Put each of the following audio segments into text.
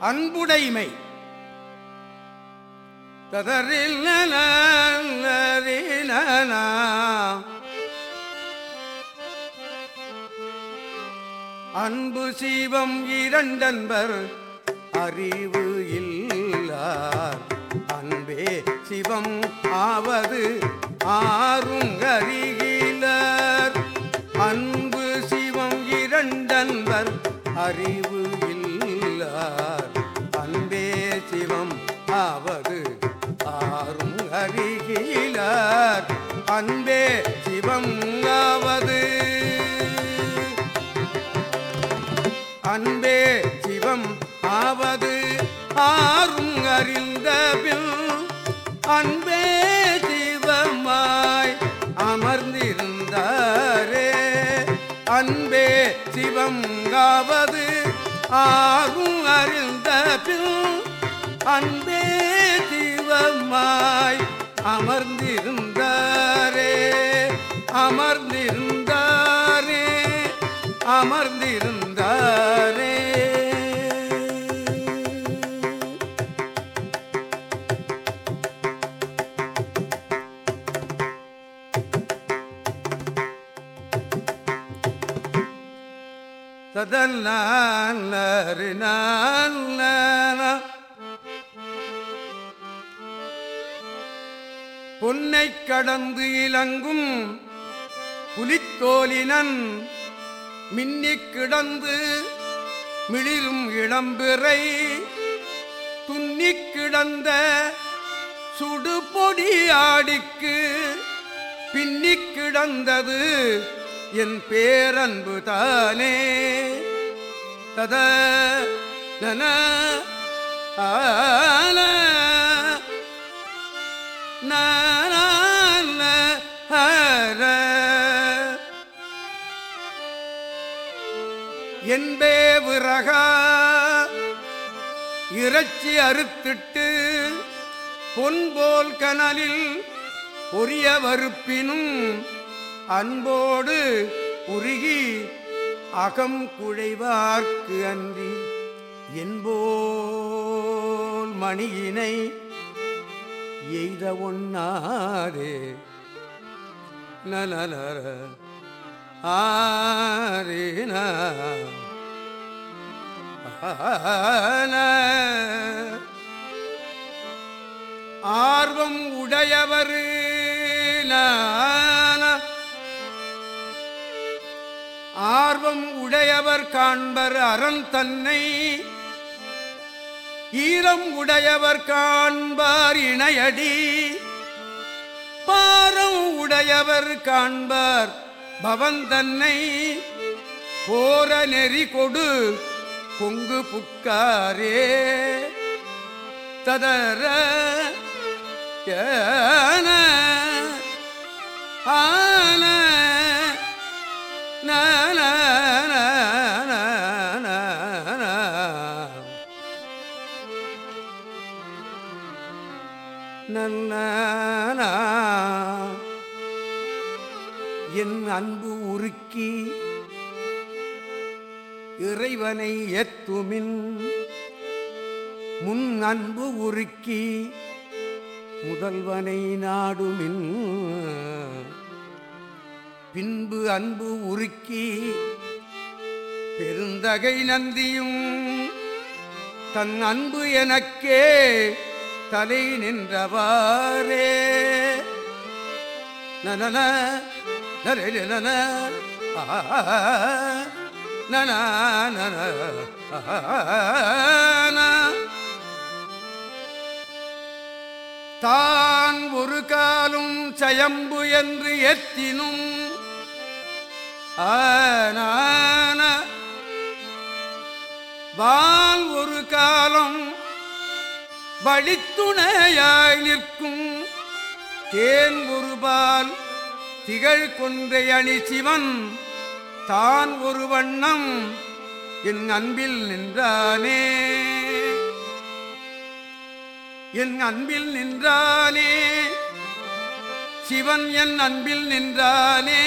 அன்புடைமை. ததறில் அன்பு சீவம் இரண்டன்பர் அறிவு இல்லார். அன்பே சிவம் ஆவது ஆறுங்கரிகிலர் அன்பு சிவம் இரண்டன்பர் அறிவு ஆவது ஆறும் அறிகிலார் அன்பே சிவம் ஆவது. அன்பே சிவம் ஆவது. ஆறும் அறிந்த பின் அன்பே சிவமாய் அமர்ந்திருந்தாரே. அன்பே சிவம் ஆவது. ஆறும் அறிந்த பின் அன்பே சிவமாய் அமர்ந்திருந்தாரே அமர்ந்திருந்தாரே அமர்ந்திருந்தாரே. ததல் ததல்ல பொன்னை கடந்து இலங்கும் புலித்தோலினன் மின்னிக் கிடந்து மிளிரும் இளம்பிறை துன்னிக் கிடந்த சுடுபொடியாடிக்கு பின்னிக் கிடந்தது என் பேரன்பு தானே. தத நன ஆன என்பே விறகா. இறைச்சி அறுத்திட்டு பொன்போல் கனலில் பொரிய வறுப்பினும் அன்போடு உருகி அகம் குழைவார்க்கு அன்றி என்போல் மணியினை எய்த ஒண்ணாரே ஆரே ஆரேன ஆர்வம் உடையவர் ஆர்வம் உடையவர் காண்பர் அரண் தன்னை. ஈரம் உடையவர் காண்பார் இணையடி. பாரம் உடையவர் காண்பார் பவந்தன்னை. போர நெறி கொடு கொங்கு புக்காரே ததர ஏன ஆன என் அன்பு உருக்கி இறைவனை எத்துமின் முன் அன்பு உருக்கி முதல்வனை நாடுமின். பின்பு அன்பு உருக்கி பெருந்தகை நந்தியும் தன் அன்பு எனக்கே தலை நின்றவாரே நனன நரே நன நன ஆ. தான் ஒரு காலும் சயம்பு என்று எத்தினும். ஆனான வால் ஒரு காலம் வழித்துணையாய் நிற்கும். தேன் ஒருபால் திகழ் கொன்றை அணி சிவன் தான் ஒரு வண்ணம் என் அன்பில் நின்றானே. என் அன்பில் நின்றானே. சிவன் என் அன்பில் நின்றானே.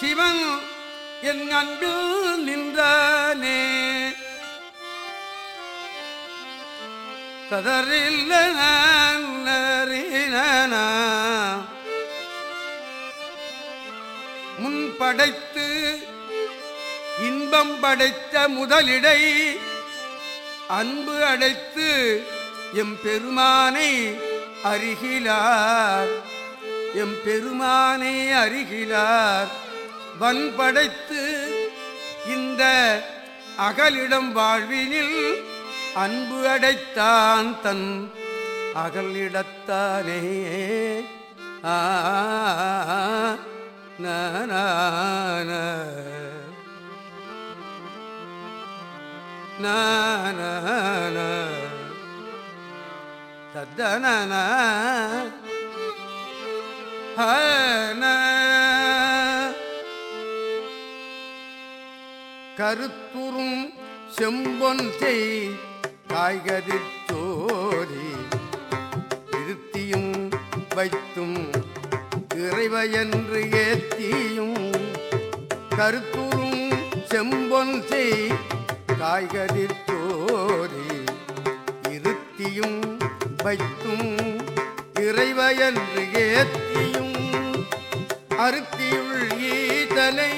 சிவன் என் அன்பில் நின்றானே. ததறில்ல நரின படைத்து இன்பம் படைத்த முதலிடை அன்பு அடைத்து எம் பெருமானை அருகிலார். எம் பெருமானை அருகிலார். வன் படைத்து இந்த அகலிடம் வாழ்வினில் அன்பு அடைத்தான் தன் அகலிடத்தானே ஆ. தத்தன கருத்துறும் செம்பொன்றை செய் காய்கறி சோதி இருத்தியும் வைத்தும் இறைவையன்று ஏத்தியும் கருத்துரும் செம்பொன் செய் காய்கறி தோறி இருத்தியும் வைத்தும் இறைவையன்று ஏத்தியும் அருத்தியுள் ஈதலை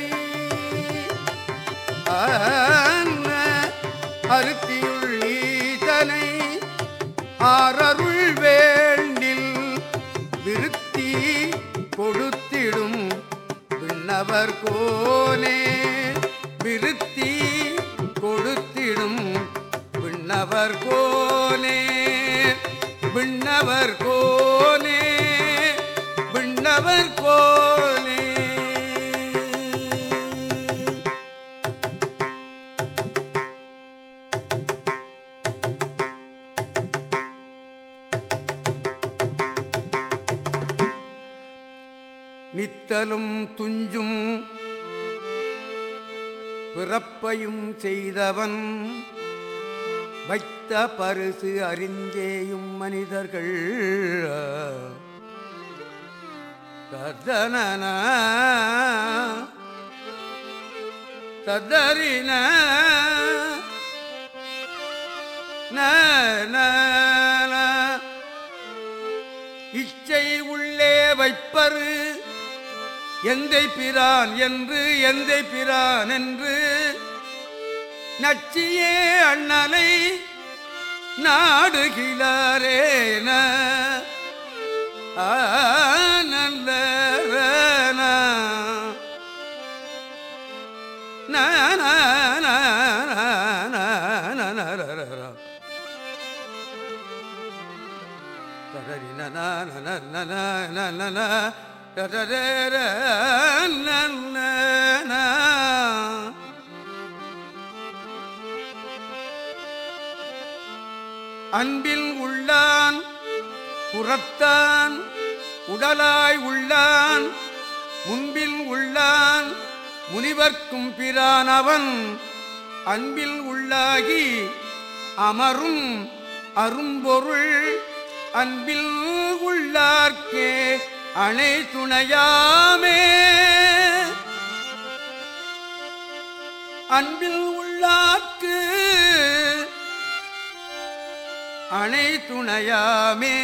அருத்தியுள் ஈதலை ஆரருள் வேண்டில் விருத்தி விண்ணவர் கோலே விருத்தி கொடுத்திடும் விண்ணவர் கோலே விண்ணவர் கோலே விண்ணவர் கோனே. துய்த்தலும் துஞ்சும் பிறப்பையும் செய்தவன் வைத்த பரிசு அறிந்தேயும் மனிதர்கள். ததன ததறின இச்சை உள்ளே வைப்பரு எந்தை பிரான் என்று எந்தை பிரான் என்று. நச்சியே அண்ணலை நாடுகிறாரேன நல்ல அன்பில் உள்ளான் புறத்தான் உடலாய் உள்ளான் முன்பில் உள்ளான் முனிவர்க்கும் பிரானவன் அன்பில் உள்ளாகி அமரும் அரும்பொருள் அன்பில் உள்ளார்க்கே. அணை துணையாமே. அன்பில் உள்ளாக்கு அணை துணையாமே.